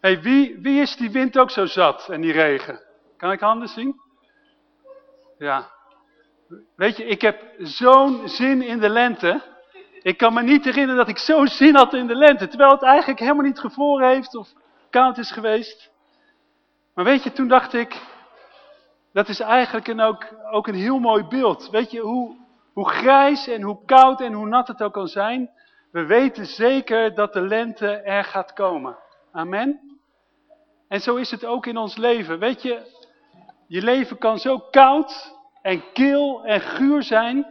hey, wie, wie is die wind ook zo zat en die regen? Kan ik handen zien? Ja. Weet je, ik heb zo'n zin in de lente. Ik kan me niet herinneren dat ik zo'n zin had in de lente. Terwijl het eigenlijk helemaal niet gevroren heeft of koud is geweest. Maar weet je, toen dacht ik, dat is eigenlijk een ook, ook een heel mooi beeld. Weet je, hoe, hoe grijs en hoe koud en hoe nat het ook kan zijn. We weten zeker dat de lente er gaat komen. Amen. En zo is het ook in ons leven. Weet je, je leven kan zo koud en kil en guur zijn.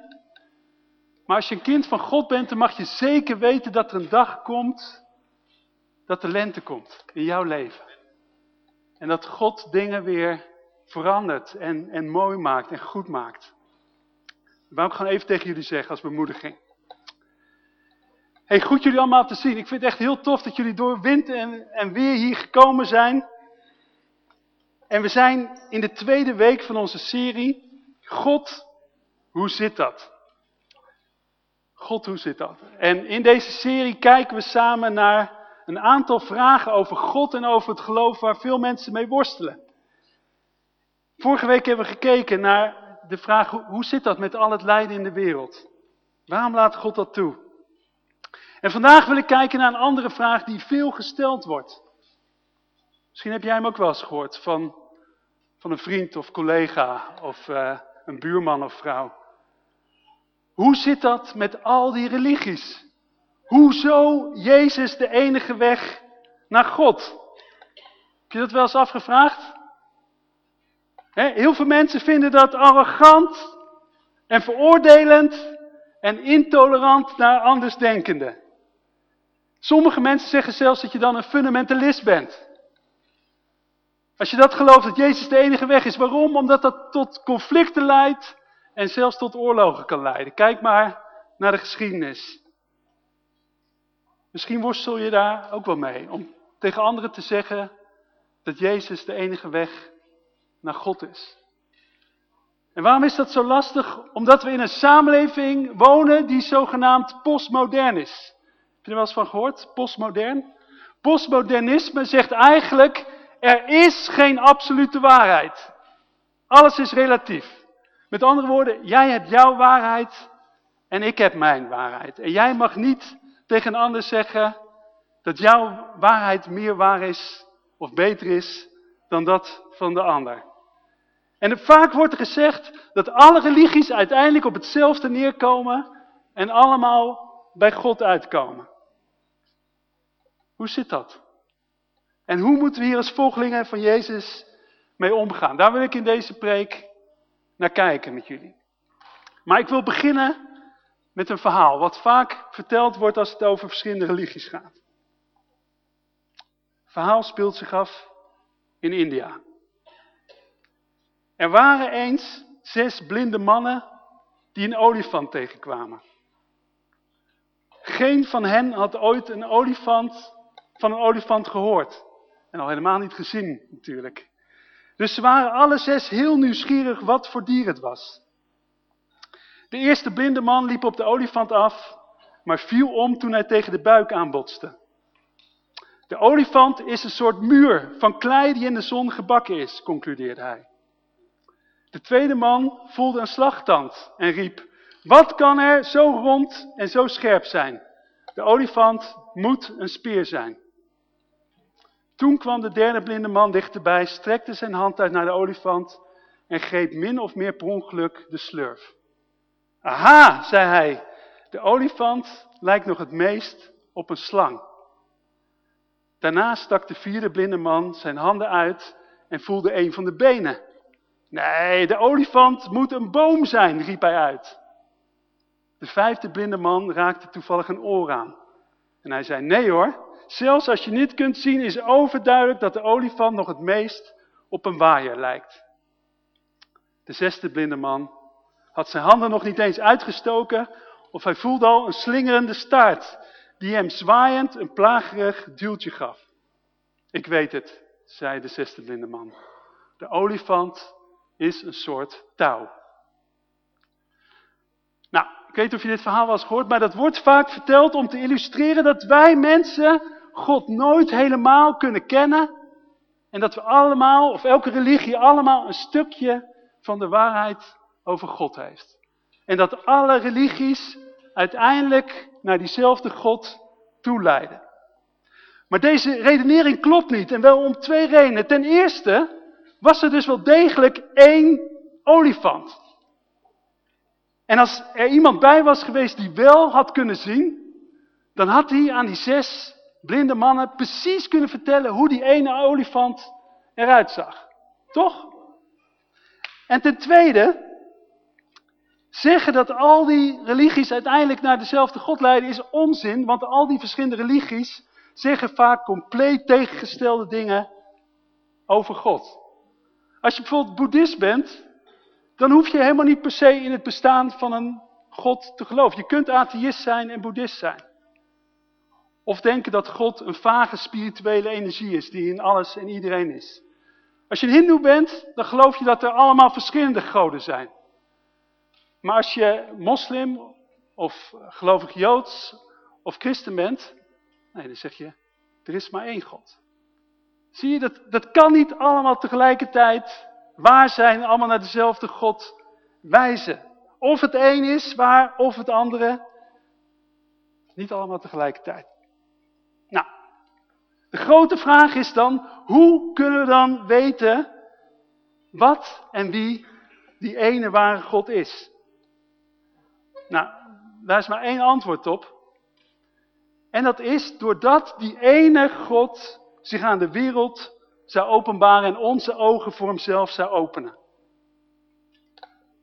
Maar als je een kind van God bent, dan mag je zeker weten dat er een dag komt dat de lente komt in jouw leven. En dat God dingen weer verandert en, en mooi maakt en goed maakt. Dat ik gewoon even tegen jullie zeggen als bemoediging. Hey, goed jullie allemaal te zien. Ik vind het echt heel tof dat jullie door wind en, en weer hier gekomen zijn. En we zijn in de tweede week van onze serie. God, hoe zit dat? God, hoe zit dat? En in deze serie kijken we samen naar een aantal vragen over God en over het geloof waar veel mensen mee worstelen. Vorige week hebben we gekeken naar de vraag, hoe zit dat met al het lijden in de wereld? Waarom laat God dat toe? En vandaag wil ik kijken naar een andere vraag die veel gesteld wordt. Misschien heb jij hem ook wel eens gehoord van, van een vriend of collega of uh, een buurman of vrouw. Hoe zit dat met al die religies? Hoezo Jezus de enige weg naar God? Heb je dat wel eens afgevraagd? heel veel mensen vinden dat arrogant en veroordelend en intolerant naar andersdenkenden. Sommige mensen zeggen zelfs dat je dan een fundamentalist bent. Als je dat gelooft dat Jezus de enige weg is. Waarom? Omdat dat tot conflicten leidt en zelfs tot oorlogen kan leiden. Kijk maar naar de geschiedenis. Misschien worstel je daar ook wel mee. Om tegen anderen te zeggen dat Jezus de enige weg naar God is. En waarom is dat zo lastig? Omdat we in een samenleving wonen die zogenaamd postmodern is. Heb je er wel eens van gehoord? Postmodern? Postmodernisme zegt eigenlijk, er is geen absolute waarheid. Alles is relatief. Met andere woorden, jij hebt jouw waarheid en ik heb mijn waarheid. En jij mag niet tegen een ander zeggen dat jouw waarheid meer waar is of beter is dan dat van de ander. En vaak wordt er gezegd dat alle religies uiteindelijk op hetzelfde neerkomen en allemaal bij God uitkomen. Hoe zit dat? En hoe moeten we hier als volgelingen van Jezus mee omgaan? Daar wil ik in deze preek naar kijken met jullie. Maar ik wil beginnen met een verhaal wat vaak verteld wordt als het over verschillende religies gaat. Het verhaal speelt zich af in India. Er waren eens zes blinde mannen die een olifant tegenkwamen. Geen van hen had ooit een olifant van een olifant gehoord. En al helemaal niet gezien natuurlijk. Dus ze waren alle zes heel nieuwsgierig wat voor dier het was. De eerste blinde man liep op de olifant af, maar viel om toen hij tegen de buik aanbotste. De olifant is een soort muur van klei die in de zon gebakken is, concludeerde hij. De tweede man voelde een slagtand en riep, wat kan er zo rond en zo scherp zijn? De olifant moet een speer zijn. Toen kwam de derde blinde man dichterbij, strekte zijn hand uit naar de olifant en greep min of meer per ongeluk de slurf. Aha, zei hij, de olifant lijkt nog het meest op een slang. Daarna stak de vierde blinde man zijn handen uit en voelde een van de benen. Nee, de olifant moet een boom zijn, riep hij uit. De vijfde blinde man raakte toevallig een oor aan. En hij zei, nee hoor, zelfs als je niet kunt zien is overduidelijk dat de olifant nog het meest op een waaier lijkt. De zesde blinde man had zijn handen nog niet eens uitgestoken of hij voelde al een slingerende staart die hem zwaaiend een plagerig duwtje gaf. Ik weet het, zei de zesde blinde man. De olifant is een soort touw. Nou, ik weet niet of je dit verhaal wel eens gehoord, maar dat wordt vaak verteld om te illustreren dat wij mensen God nooit helemaal kunnen kennen. En dat we allemaal, of elke religie allemaal een stukje van de waarheid over God heeft. En dat alle religies uiteindelijk naar diezelfde God toeleiden. Maar deze redenering klopt niet en wel om twee redenen. Ten eerste was er dus wel degelijk één olifant. En als er iemand bij was geweest die wel had kunnen zien, dan had hij aan die zes blinde mannen precies kunnen vertellen hoe die ene olifant eruit zag. Toch? En ten tweede, zeggen dat al die religies uiteindelijk naar dezelfde God leiden is onzin, want al die verschillende religies zeggen vaak compleet tegengestelde dingen over God. Als je bijvoorbeeld boeddhist bent, dan hoef je helemaal niet per se in het bestaan van een God te geloven. Je kunt atheïst zijn en boeddhist zijn. Of denken dat God een vage spirituele energie is die in alles en iedereen is. Als je een hindoe bent, dan geloof je dat er allemaal verschillende goden zijn. Maar als je moslim of gelovig joods of christen bent, nee, dan zeg je, er is maar één God. Zie je, dat, dat kan niet allemaal tegelijkertijd waar zijn, allemaal naar dezelfde God wijzen. Of het een is waar, of het andere. Niet allemaal tegelijkertijd. Nou, de grote vraag is dan, hoe kunnen we dan weten wat en wie die ene ware God is? Nou, daar is maar één antwoord op. En dat is doordat die ene God zich aan de wereld zou openbaren en onze ogen voor hemzelf zou openen.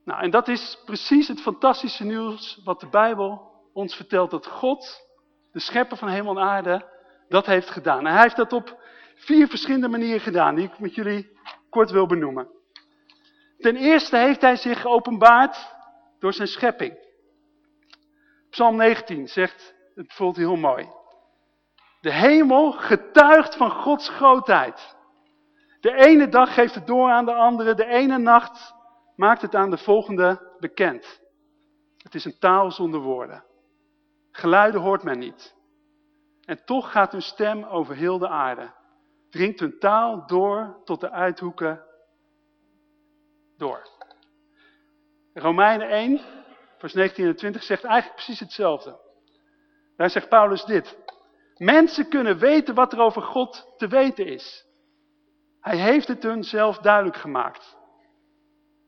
Nou, en dat is precies het fantastische nieuws wat de Bijbel ons vertelt. Dat God, de schepper van hemel en aarde, dat heeft gedaan. En hij heeft dat op vier verschillende manieren gedaan, die ik met jullie kort wil benoemen. Ten eerste heeft hij zich geopenbaard door zijn schepping. Psalm 19 zegt het voelt heel mooi. De hemel getuigt van Gods grootheid. De ene dag geeft het door aan de andere, de ene nacht maakt het aan de volgende bekend. Het is een taal zonder woorden. Geluiden hoort men niet. En toch gaat hun stem over heel de aarde. Dringt hun taal door tot de uithoeken door. Romeinen 1, vers 19 en 20 zegt eigenlijk precies hetzelfde. Daar zegt Paulus dit. Mensen kunnen weten wat er over God te weten is. Hij heeft het hun zelf duidelijk gemaakt.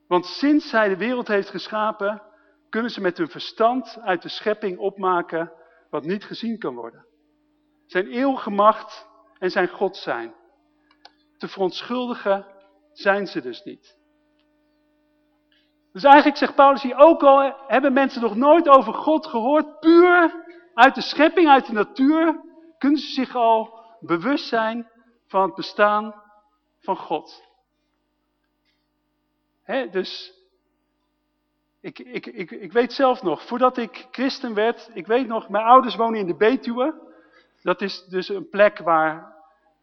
Want sinds hij de wereld heeft geschapen, kunnen ze met hun verstand uit de schepping opmaken wat niet gezien kan worden. Zijn eeuwige macht en zijn God zijn. Te verontschuldigen zijn ze dus niet. Dus eigenlijk zegt Paulus hier ook al, hebben mensen nog nooit over God gehoord, puur uit de schepping, uit de natuur, kunnen ze zich al bewust zijn van het bestaan van God. dus ik, ik, ik, ik weet zelf nog, voordat ik christen werd, ik weet nog, mijn ouders wonen in de Betuwe. Dat is dus een plek waar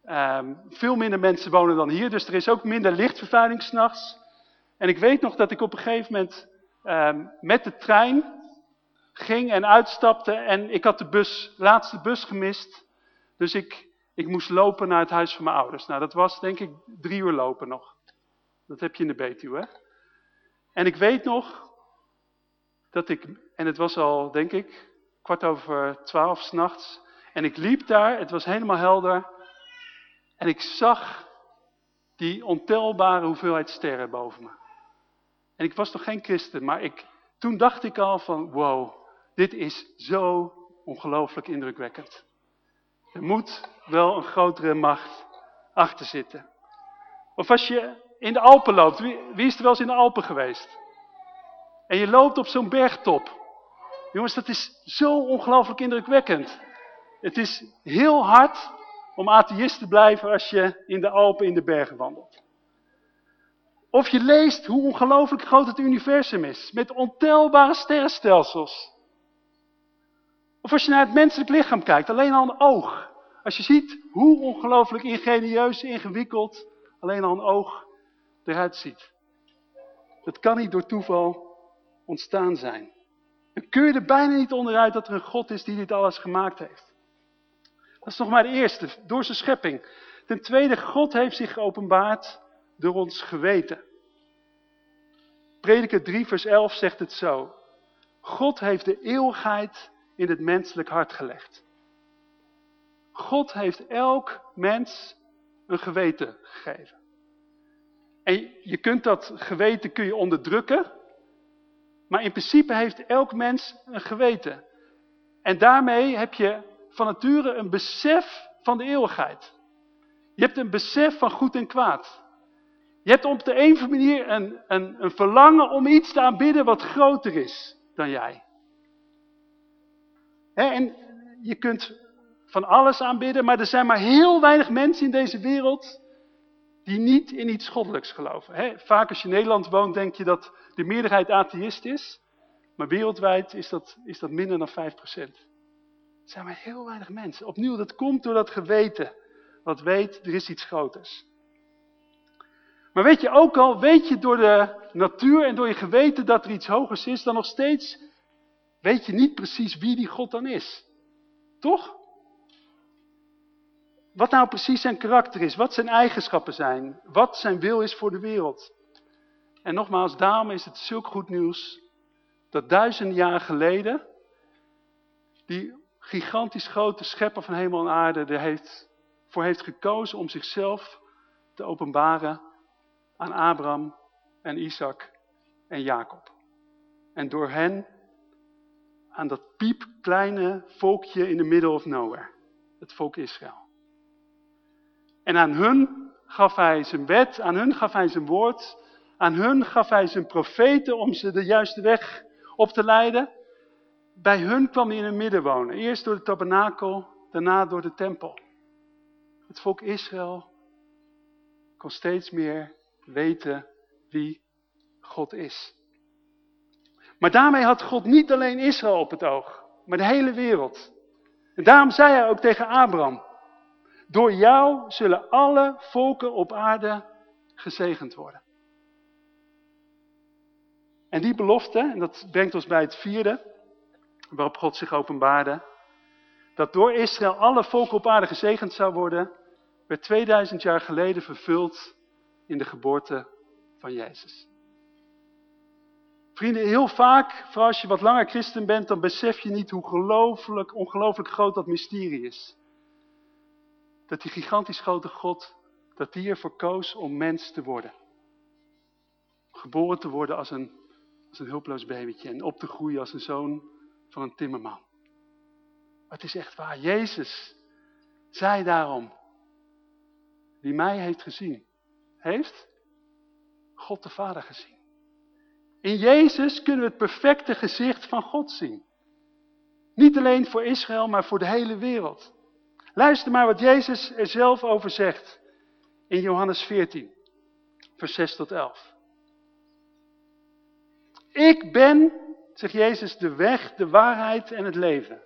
um, veel minder mensen wonen dan hier. Dus er is ook minder lichtvervuiling s'nachts. En ik weet nog dat ik op een gegeven moment um, met de trein ging en uitstapte en ik had de bus, laatste bus gemist. Dus ik, ik moest lopen naar het huis van mijn ouders. Nou, dat was denk ik drie uur lopen nog. Dat heb je in de Betuwe. En ik weet nog dat ik, en het was al denk ik kwart over twaalf s'nachts. En ik liep daar, het was helemaal helder. En ik zag die ontelbare hoeveelheid sterren boven me. En ik was nog geen christen, maar ik, toen dacht ik al van wow, dit is zo ongelooflijk indrukwekkend. Er moet wel een grotere macht achter zitten. Of als je in de Alpen loopt, wie, is er wel eens in de Alpen geweest? En je loopt op zo'n bergtop. Jongens, dat is zo ongelooflijk indrukwekkend. Het is heel hard om atheïst te blijven als je in de Alpen in de bergen wandelt. Of je leest hoe ongelooflijk groot het universum is. Met ontelbare sterrenstelsels. Of als je naar het menselijk lichaam kijkt, alleen al een oog. Als je ziet hoe ongelooflijk ingenieus, ingewikkeld, alleen al een oog eruit ziet. Dat kan niet door toeval ontstaan zijn. Dan kun je er bijna niet onderuit dat er een God is die dit alles gemaakt heeft. Dat is nog maar de eerste, door zijn schepping. Ten tweede, God heeft zich geopenbaard door ons geweten. Prediker 3 vers 11 zegt het zo. God heeft de eeuwigheid in het menselijk hart gelegd. God heeft elk mens een geweten gegeven. En je kunt dat geweten kun je onderdrukken. Maar in principe heeft elk mens een geweten. En daarmee heb je van nature een besef van de eeuwigheid. Je hebt een besef van goed en kwaad. Je hebt op de een of andere manier een, een, een verlangen om iets te aanbidden wat groter is dan jij. En je kunt van alles aanbidden, maar er zijn maar heel weinig mensen in deze wereld die niet in iets goddelijks geloven. vaak als je in Nederland woont denk je dat de meerderheid atheïst is, maar wereldwijd is dat, is dat minder dan 5%. Er zijn maar heel weinig mensen. Opnieuw, dat komt door dat geweten. Wat weet, er is iets groters. Maar weet je ook al, weet je door de natuur en door je geweten dat er iets hogers is, dan nog steeds weet je niet precies wie die God dan is. Toch? Wat nou precies zijn karakter is, wat zijn eigenschappen zijn, wat zijn wil is voor de wereld. En nogmaals, daarom is het zulk goed nieuws dat duizenden jaar geleden die gigantisch grote schepper van hemel en aarde er heeft, voor heeft gekozen om zichzelf te openbaren aan Abraham en Isaac en Jacob. En door hen aan dat piepkleine volkje in de middle of nowhere. Het volk Israël. En aan hun gaf hij zijn wet, aan hun gaf hij zijn woord, aan hun gaf hij zijn profeten om ze de juiste weg op te leiden. Bij hun kwam hij in het midden wonen. Eerst door de tabernakel, daarna door de tempel. Het volk Israël kon steeds meer weten wie God is. Maar daarmee had God niet alleen Israël op het oog, maar de hele wereld. En daarom zei hij ook tegen Abraham, door jou zullen alle volken op aarde gezegend worden. En die belofte, en dat brengt ons bij het vierde, waarop God zich openbaarde, dat door Israël alle volken op aarde gezegend zou worden, werd 2000 jaar geleden vervuld in de geboorte van Jezus. Vrienden, heel vaak, vooral als je wat langer christen bent, dan besef je niet hoe ongelooflijk, ongelooflijk groot dat mysterie is. Dat die gigantisch grote God, dat die ervoor koos om mens te worden. Geboren te worden als een, als een hulpeloos babytje en op te groeien als een zoon van een timmerman. het is echt waar. Jezus zei daarom, wie mij heeft gezien, heeft God de Vader gezien. In Jezus kunnen we het perfecte gezicht van God zien. Niet alleen voor Israël, maar voor de hele wereld. Luister maar wat Jezus er zelf over zegt in Johannes 14, vers 6 tot 11. Ik ben, zegt Jezus, de weg, de waarheid en het leven.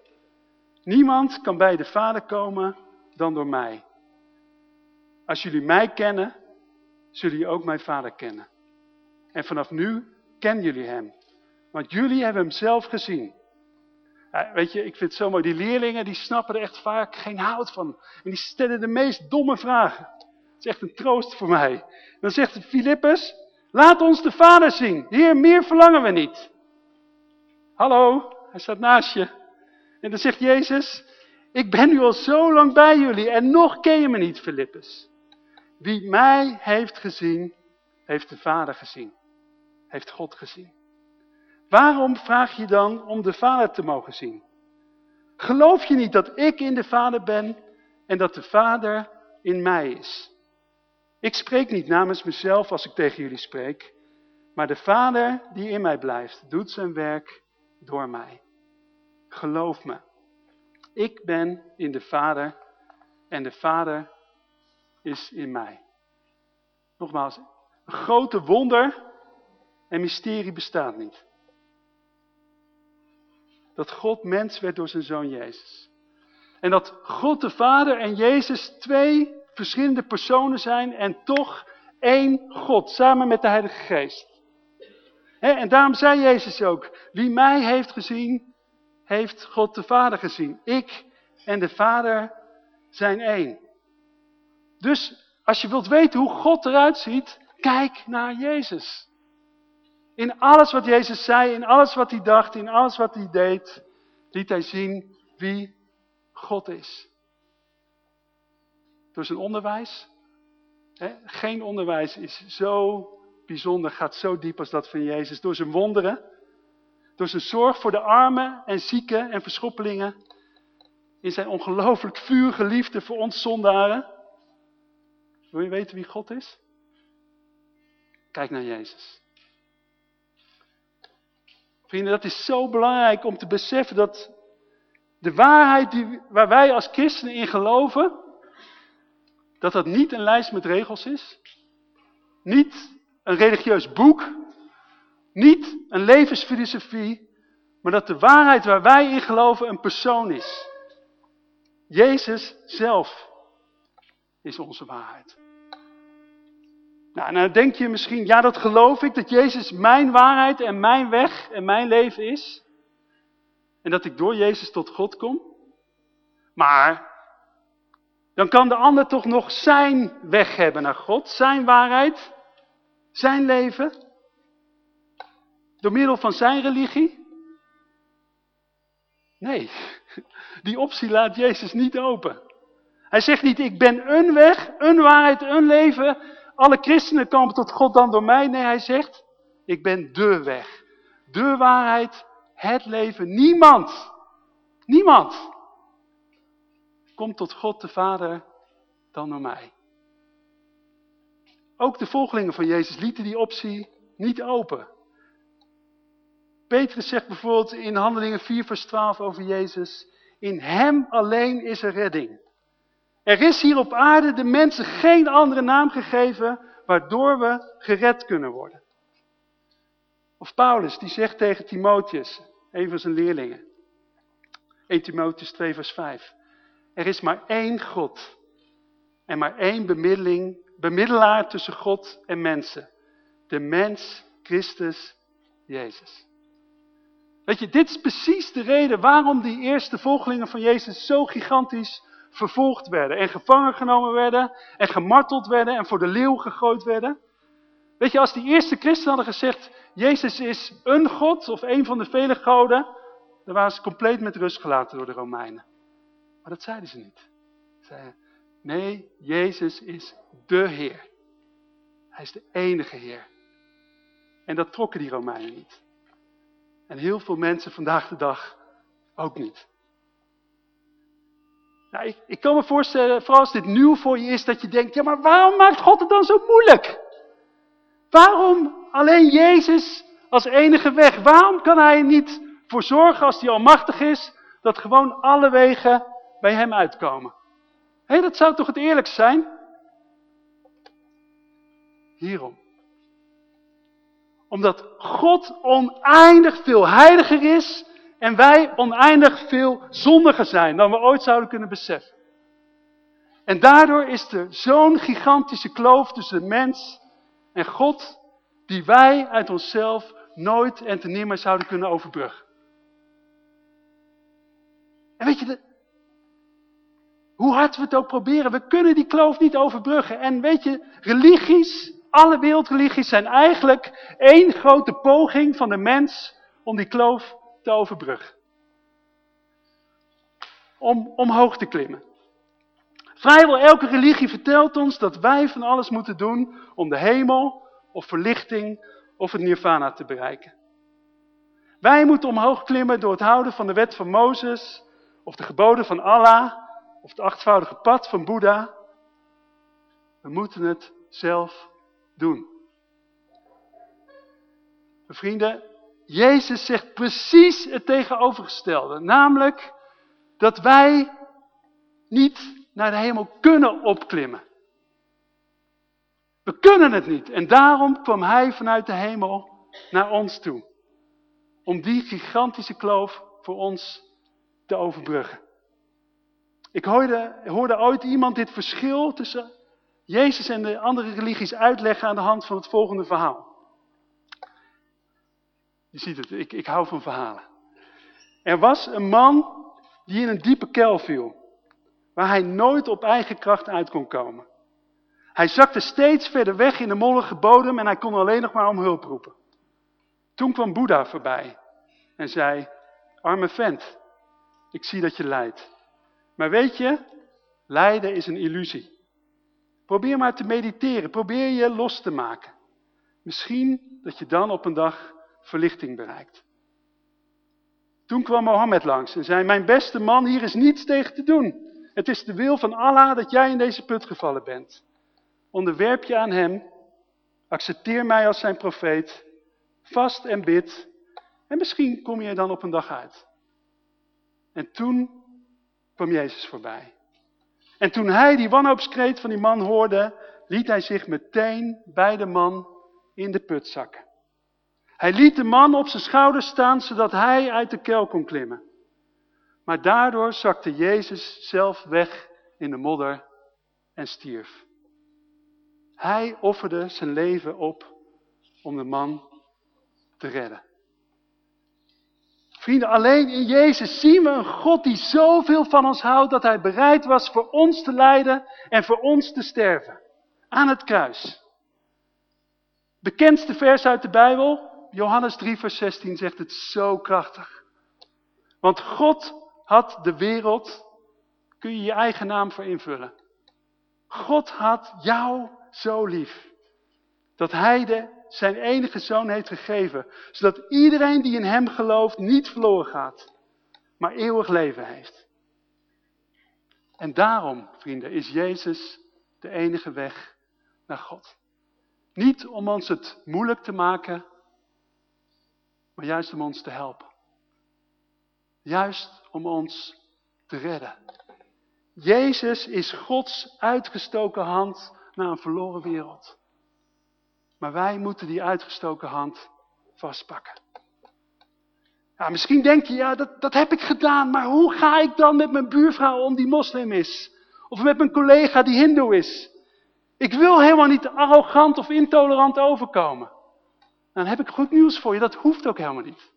Niemand kan bij de Vader komen dan door mij. Als jullie mij kennen, zullen jullie ook mijn Vader kennen. En vanaf nu kennen jullie hem. Want jullie hebben hem zelf gezien. Ja, weet je, ik vind het zo mooi. Die leerlingen die snappen er echt vaak geen hout van. En die stellen de meest domme vragen. Het is echt een troost voor mij. Dan zegt Filippus, laat ons de vader zien. Heer, meer verlangen we niet. Hallo, hij staat naast je. En dan zegt Jezus, ik ben nu al zo lang bij jullie en nog ken je me niet, Filippus. Wie mij heeft gezien, heeft de vader gezien heeft God gezien. Waarom vraag je dan om de Vader te mogen zien? Geloof je niet dat ik in de Vader ben en dat de Vader in mij is? Ik spreek niet namens mezelf als ik tegen jullie spreek, maar de Vader die in mij blijft, doet zijn werk door mij. Geloof me, ik ben in de Vader en de Vader is in mij. Nogmaals, een grote wonder en mysterie bestaat niet. Dat God mens werd door zijn zoon Jezus. En dat God de Vader en Jezus twee verschillende personen zijn en toch één God, samen met de Heilige Geest. en daarom zei Jezus ook, wie mij heeft gezien, heeft God de Vader gezien. Ik en de Vader zijn één. Dus als je wilt weten hoe God eruit ziet, kijk naar Jezus. In alles wat Jezus zei, in alles wat hij dacht, in alles wat hij deed, liet hij zien wie God is. Door zijn onderwijs. Hè? Geen onderwijs is zo bijzonder, gaat zo diep als dat van Jezus. Door zijn wonderen. Door zijn zorg voor de armen en zieken en verschoppelingen. In zijn ongelooflijk vurige liefde voor ons zondaren. Wil je weten wie God is? Kijk naar Jezus. Vrienden, dat is zo belangrijk om te beseffen dat de waarheid die, waar wij als christenen in geloven, dat dat niet een lijst met regels is. Niet een religieus boek. Niet een levensfilosofie. Maar dat de waarheid waar wij in geloven een persoon is. Jezus zelf is onze waarheid. Nou, dan denk je misschien, ja dat geloof ik, dat Jezus mijn waarheid en mijn weg en mijn leven is. En dat ik door Jezus tot God kom. Maar, dan kan de ander toch nog zijn weg hebben naar God, zijn waarheid, zijn leven. Door middel van zijn religie. Nee, die optie laat Jezus niet open. Hij zegt niet, ik ben een weg, een waarheid, een leven. Alle christenen komen tot God dan door mij. Nee, hij zegt, ik ben de weg. De waarheid, het leven. Niemand, niemand komt tot God de Vader dan door mij. Ook de volgelingen van Jezus lieten die optie niet open. Petrus zegt bijvoorbeeld in Handelingen 4 vers 12 over Jezus, in hem alleen is er redding. Er is hier op aarde de mensen geen andere naam gegeven waardoor we gered kunnen worden. Of Paulus die zegt tegen Timotheus, een van zijn leerlingen. 1 Timotheus 2 vers 5. Er is maar één God en maar één bemiddeling, bemiddelaar tussen God en mensen. De mens Christus Jezus. Weet je, dit is precies de reden waarom die eerste volgelingen van Jezus zo gigantisch vervolgd werden. En gevangen genomen werden en gemarteld werden en voor de leeuw gegooid werden. Weet je, als die eerste christenen hadden gezegd, Jezus is een God of een van de vele goden, dan waren ze compleet met rust gelaten door de Romeinen. Maar dat zeiden ze niet. Ze zeiden, nee, Jezus is de Heer. Hij is de enige Heer. En dat trokken die Romeinen niet. En heel veel mensen vandaag de dag ook niet. Nou, ik, kan me voorstellen, vooral als dit nieuw voor je is, dat je denkt, ja maar waarom maakt God het dan zo moeilijk? Waarom alleen Jezus als enige weg? Waarom kan hij niet voor zorgen, als hij almachtig is, dat gewoon alle wegen bij hem uitkomen? Hé, dat zou toch het eerlijkst zijn? Hierom omdat God oneindig veel heiliger is en wij oneindig veel zondiger zijn dan we ooit zouden kunnen beseffen. En daardoor is er zo'n gigantische kloof tussen mens en God, die wij uit onszelf nooit en te nimmer zouden kunnen overbruggen. En weet je, de, hoe hard we het ook proberen, we kunnen die kloof niet overbruggen. En weet je, religies alle wereldreligies zijn eigenlijk één grote poging van de mens om die kloof te overbruggen. Om omhoog te klimmen. Vrijwel elke religie vertelt ons dat wij van alles moeten doen om de hemel of verlichting of het nirvana te bereiken. Wij moeten omhoog klimmen door het houden van de wet van Mozes of de geboden van Allah of het achtvoudige pad van Boeddha. We moeten het zelf doen. Vrienden, Jezus zegt precies het tegenovergestelde. Namelijk dat wij niet naar de hemel kunnen opklimmen. We kunnen het niet. En daarom kwam hij vanuit de hemel naar ons toe. Om die gigantische kloof voor ons te overbruggen. Ik hoorde, hoorde ooit iemand dit verschil tussen Jezus en de andere religies uitleggen aan de hand van het volgende verhaal. Je ziet het, ik, ik hou van verhalen. Er was een man die in een diepe kuil viel. waar hij nooit op eigen kracht uit kon komen. Hij zakte steeds verder weg in de mollige bodem en hij kon alleen nog maar om hulp roepen. Toen kwam Boeddha voorbij en zei, arme vent, ik zie dat je lijdt. Maar weet je, lijden is een illusie. Probeer maar te mediteren, probeer je los te maken. Misschien dat je dan op een dag verlichting bereikt. Toen kwam Mohammed langs en zei, mijn beste man, hier is niets tegen te doen. Het is de wil van Allah dat jij in deze put gevallen bent. Onderwerp je aan hem, accepteer mij als zijn profeet, vast en bid en misschien kom je er dan op een dag uit. En toen kwam Jezus voorbij. En toen hij die wanhoopskreet van die man hoorde, liet hij zich meteen bij de man in de put zakken. Hij liet de man op zijn schouders staan, zodat hij uit de kel kon klimmen. Maar daardoor zakte Jezus zelf weg in de modder en stierf. Hij offerde zijn leven op om de man te redden. Vrienden, alleen in Jezus zien we een God die zoveel van ons houdt dat hij bereid was voor ons te lijden en voor ons te sterven. Aan het kruis. Bekendste vers uit de Bijbel, Johannes 3 vers 16 zegt het zo krachtig. Want God had de wereld, kun je je eigen naam voor invullen. God had jou zo lief. Dat hij de, zijn enige zoon heeft gegeven. Zodat iedereen die in hem gelooft niet verloren gaat. Maar eeuwig leven heeft. En daarom, vrienden, is Jezus de enige weg naar God. Niet om ons het moeilijk te maken, maar juist om ons te helpen. Juist om ons te redden. Jezus is Gods uitgestoken hand naar een verloren wereld. Maar wij moeten die uitgestoken hand vastpakken. Ja, misschien denk je, ja, dat, dat heb ik gedaan, maar hoe ga ik dan met mijn buurvrouw om die moslim is? Of met mijn collega die hindoe is? Ik wil helemaal niet arrogant of intolerant overkomen. Dan heb ik goed nieuws voor je, dat hoeft ook helemaal niet.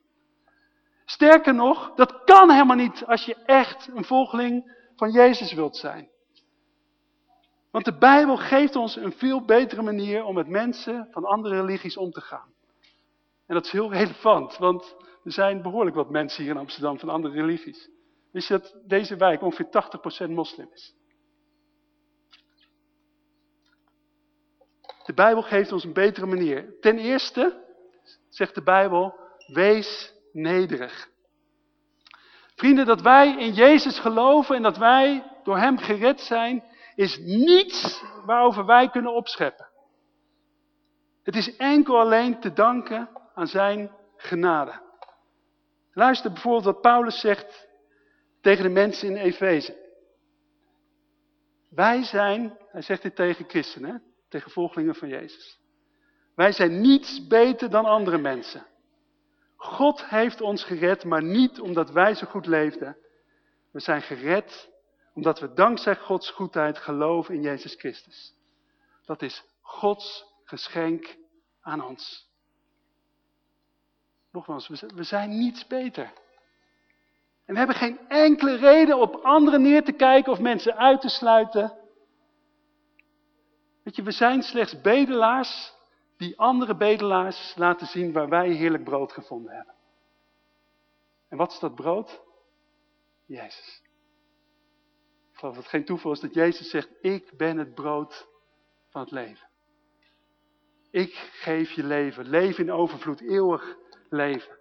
Sterker nog, dat kan helemaal niet als je echt een volgeling van Jezus wilt zijn. Want de Bijbel geeft ons een veel betere manier om met mensen van andere religies om te gaan. En dat is heel relevant, want er zijn behoorlijk wat mensen hier in Amsterdam van andere religies. Wist je dat deze wijk ongeveer 80% moslim is? De Bijbel geeft ons een betere manier. Ten eerste zegt de Bijbel, wees nederig. Vrienden, dat wij in Jezus geloven en dat wij door Hem gered zijn, is niets waarover wij kunnen opscheppen. Het is enkel alleen te danken aan zijn genade. Luister bijvoorbeeld wat Paulus zegt tegen de mensen in Efeze. Wij zijn, hij zegt dit tegen christenen, tegen volgelingen van Jezus. Wij zijn niets beter dan andere mensen. God heeft ons gered, maar niet omdat wij zo goed leefden. We zijn gered omdat we dankzij Gods goedheid geloven in Jezus Christus. Dat is Gods geschenk aan ons. Nogmaals, we zijn niets beter. En we hebben geen enkele reden op anderen neer te kijken of mensen uit te sluiten. Weet je, we zijn slechts bedelaars die andere bedelaars laten zien waar wij heerlijk brood gevonden hebben. En wat is dat brood? Jezus. Ik geloof dat het geen toeval is dat Jezus zegt, ik ben het brood van het leven. Ik geef je leven, leven in overvloed, eeuwig leven.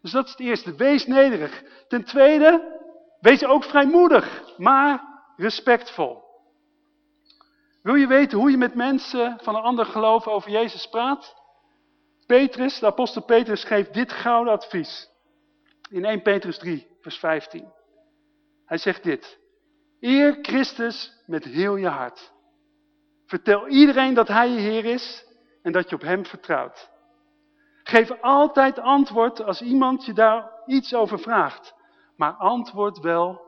Dus dat is het eerste, wees nederig. Ten tweede, wees ook vrijmoedig, maar respectvol. Wil je weten hoe je met mensen van een ander geloof over Jezus praat? Petrus, de apostel Petrus geeft dit gouden advies. In 1 Petrus 3, vers 15. Hij zegt dit. Eer Christus met heel je hart. Vertel iedereen dat hij je Heer is en dat je op hem vertrouwt. Geef altijd antwoord als iemand je daar iets over vraagt. Maar antwoord wel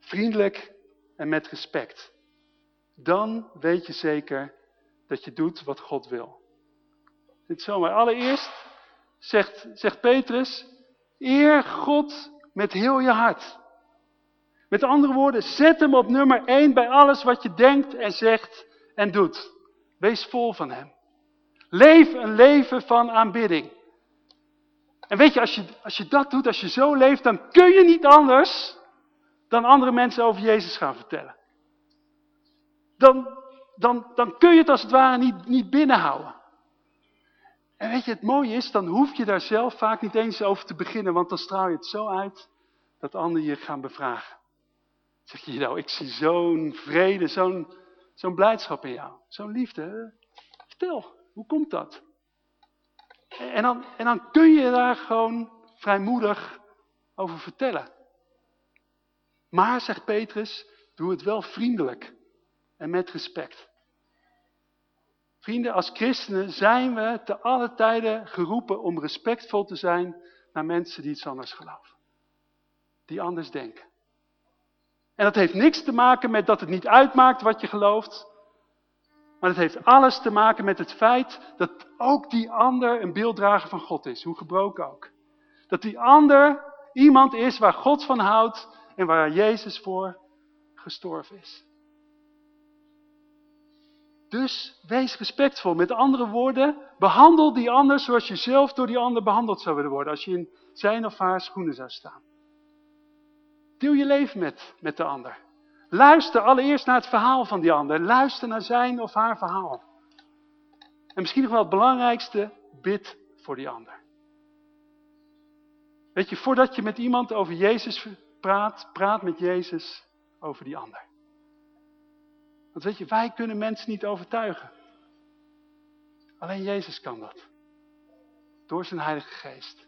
vriendelijk en met respect. Dan weet je zeker dat je doet wat God wil. Dit zomaar. Allereerst zegt, zegt Petrus, eer God met heel je hart. Met andere woorden, zet hem op nummer 1 bij alles wat je denkt en zegt en doet. Wees vol van hem. Leef een leven van aanbidding. En weet je, als je, als je dat doet, als je zo leeft, dan kun je niet anders dan andere mensen over Jezus gaan vertellen. Dan, dan, dan kun je het als het ware niet, niet binnenhouden. En weet je, het mooie is, dan hoef je daar zelf vaak niet eens over te beginnen, want dan straal je het zo uit dat anderen je gaan bevragen. zeg je nou, ik zie zo'n vrede, zo'n zo'n blijdschap in jou, zo'n liefde. Vertel, hoe komt dat? En dan, en dan kun je daar gewoon vrijmoedig over vertellen. Maar, zegt Petrus, doe het wel vriendelijk en met respect. Vrienden, als christenen zijn we te alle tijden geroepen om respectvol te zijn naar mensen die iets anders geloven. Die anders denken. En dat heeft niks te maken met dat het niet uitmaakt wat je gelooft. Maar het heeft alles te maken met het feit dat ook die ander een beelddrager van God is, hoe gebroken ook. Dat die ander iemand is waar God van houdt en waar Jezus voor gestorven is. Dus wees respectvol. Met andere woorden, behandel die ander zoals je zelf door die ander behandeld zou willen worden. Als je in zijn of haar schoenen zou staan. Deel je leven met, met de ander. Luister allereerst naar het verhaal van die ander. Luister naar zijn of haar verhaal. En misschien nog wel het belangrijkste, bid voor die ander. Weet je, voordat je met iemand over Jezus praat, praat met Jezus over die ander. Want weet je, wij kunnen mensen niet overtuigen. Alleen Jezus kan dat. Door zijn heilige geest.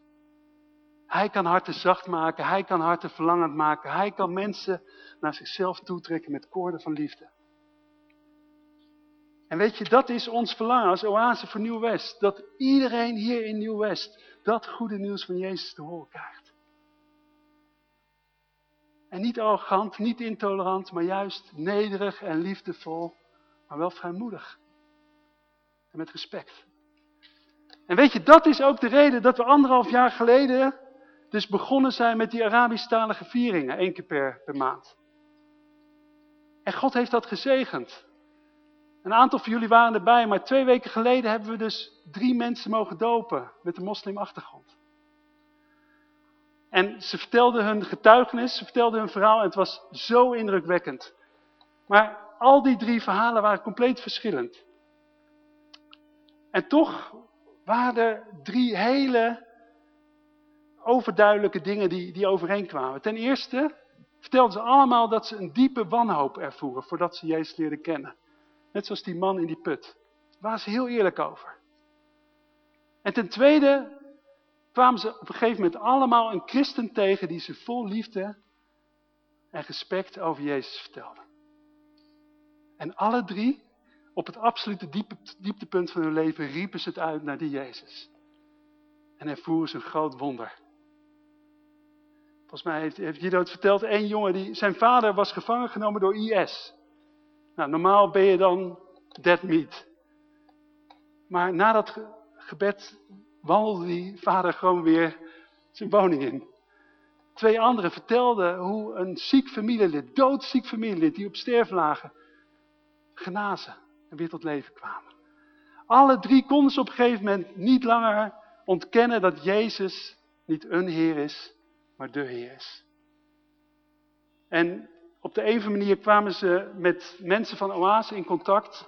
Hij kan harten zacht maken, hij kan harten verlangend maken. Hij kan mensen naar zichzelf toetrekken met koorden van liefde. En weet je, dat is ons verlangen als oase voor Nieuw-West. Dat iedereen hier in Nieuw-West dat goede nieuws van Jezus te horen krijgt. En niet arrogant, niet intolerant, maar juist nederig en liefdevol, maar wel vrijmoedig. En met respect. En weet je, dat is ook de reden dat we anderhalf jaar geleden dus begonnen zijn met die Arabisch-talige vieringen, één keer per, maand. En God heeft dat gezegend. Een aantal van jullie waren erbij, maar twee weken geleden hebben we dus drie mensen mogen dopen met een moslimachtergrond. En ze vertelden hun getuigenis, ze vertelden hun verhaal en het was zo indrukwekkend. Maar al die drie verhalen waren compleet verschillend. En toch waren er drie hele overduidelijke dingen die, die overeenkwamen. Ten eerste vertelden ze allemaal dat ze een diepe wanhoop ervoeren voordat ze Jezus leerden kennen. Net zoals die man in die put. Daar waren ze heel eerlijk over. En ten tweede kwamen ze op een gegeven moment allemaal een christen tegen die ze vol liefde en respect over Jezus vertelden. En alle drie, op het absolute diepe, dieptepunt van hun leven, riepen ze het uit naar die Jezus. En ervoeren ze een groot wonder. Volgens mij heeft, heeft het verteld, één jongen, die, zijn vader was gevangen genomen door IS. Nou, normaal ben je dan dead meat. Maar na dat gebed wandelde die vader gewoon weer zijn woning in. Twee anderen vertelden hoe een ziek familielid, doodziek familielid, die op sterven lagen, genazen en weer tot leven kwamen. Alle drie konden ze op een gegeven moment niet langer ontkennen dat Jezus niet een Heer is, maar de Heer is. En op de andere manier kwamen ze met mensen van Oase in contact.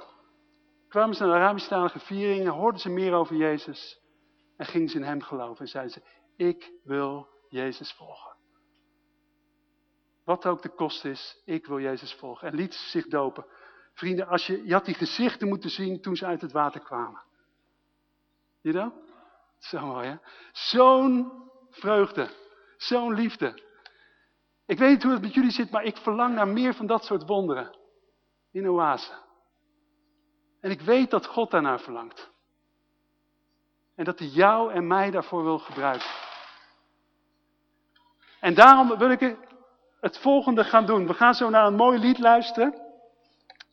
Kwamen ze naar Arabisch-talige vieringen, hoorden ze meer over Jezus. En gingen ze in hem geloven en zeiden ze, ik wil Jezus volgen. Wat ook de kost is, ik wil Jezus volgen. En liet ze zich dopen. Vrienden, als je, je had die gezichten moeten zien toen ze uit het water kwamen. Zie je? Zo mooi hè. Zo'n vreugde. Zo'n liefde. Ik weet niet hoe het met jullie zit, maar ik verlang naar meer van dat soort wonderen. In oase. En ik weet dat God daarnaar verlangt. En dat hij jou en mij daarvoor wil gebruiken. En daarom wil ik het volgende gaan doen. We gaan zo naar een mooi lied luisteren.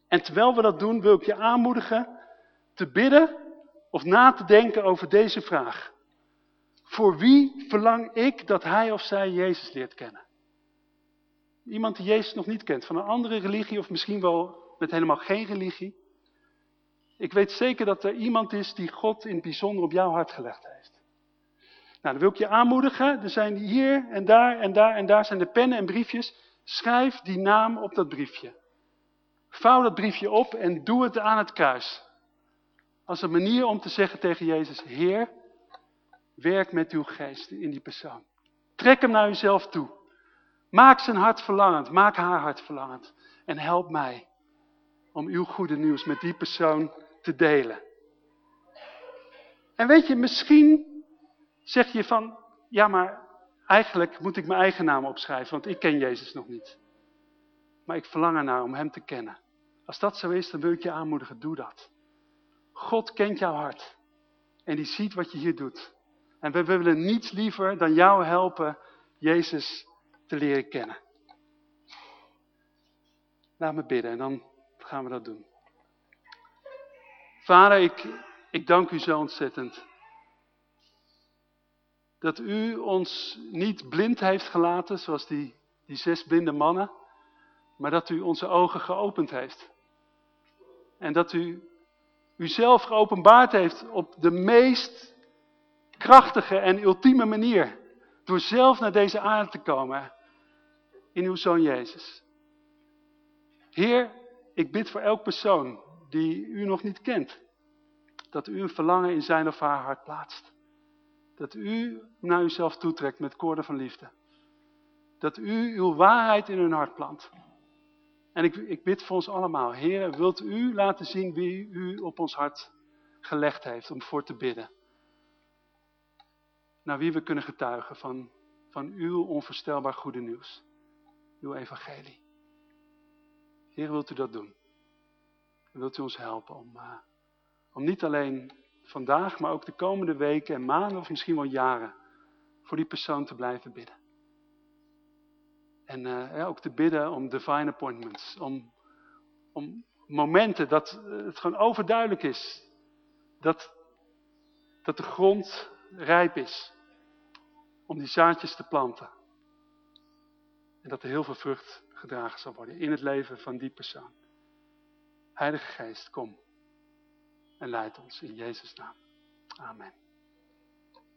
En terwijl we dat doen, wil ik je aanmoedigen te bidden of na te denken over deze vraag. Voor wie verlang ik dat hij of zij Jezus leert kennen? Iemand die Jezus nog niet kent, van een andere religie of misschien wel met helemaal geen religie. Ik weet zeker dat er iemand is die God in het bijzonder op jouw hart gelegd heeft. Nou, dan wil ik je aanmoedigen. Er zijn hier en daar en daar en daar zijn de pennen en briefjes. Schrijf die naam op dat briefje. Vouw dat briefje op en doe het aan het kruis. Als een manier om te zeggen tegen Jezus, Heer, werk met uw geest in die persoon. Trek hem naar uzelf toe. Maak zijn hart verlangend, maak haar hart verlangend. En help mij om uw goede nieuws met die persoon te delen. En weet je, misschien zeg je van, ja maar eigenlijk moet ik mijn eigen naam opschrijven, want ik ken Jezus nog niet. Maar ik verlang ernaar om hem te kennen. Als dat zo is, dan wil ik je aanmoedigen, doe dat. God kent jouw hart. En die ziet wat je hier doet. En we willen niets liever dan jou helpen Jezus te leren kennen. Laat me bidden en dan gaan we dat doen. Vader, ik, dank u zo ontzettend. Dat u ons niet blind heeft gelaten, zoals die, die zes blinde mannen. Maar dat u onze ogen geopend heeft. En dat u uzelf geopenbaard heeft op de meest krachtige en ultieme manier. Door zelf naar deze aarde te komen. In uw Zoon Jezus. Heer, ik bid voor elk persoon die u nog niet kent. Dat u een verlangen in zijn of haar hart plaatst. Dat u naar uzelf toetrekt met koorden van liefde. Dat u uw waarheid in hun hart plant. En ik, ik bid voor ons allemaal. Heer, wilt u laten zien wie u op ons hart gelegd heeft om voor te bidden. Naar wie we kunnen getuigen van, van uw onvoorstelbaar goede nieuws. Uw evangelie. Heer, wilt u dat doen? Wilt u ons helpen om, uh, om niet alleen vandaag, maar ook de komende weken en maanden of misschien wel jaren voor die persoon te blijven bidden. En uh, ja, ook te bidden om divine appointments, om, om momenten dat het gewoon overduidelijk is dat, dat de grond rijp is om die zaadjes te planten. En dat er heel veel vrucht gedragen zal worden in het leven van die persoon. Heilige Geest, kom en leid ons in Jezus' naam. Amen.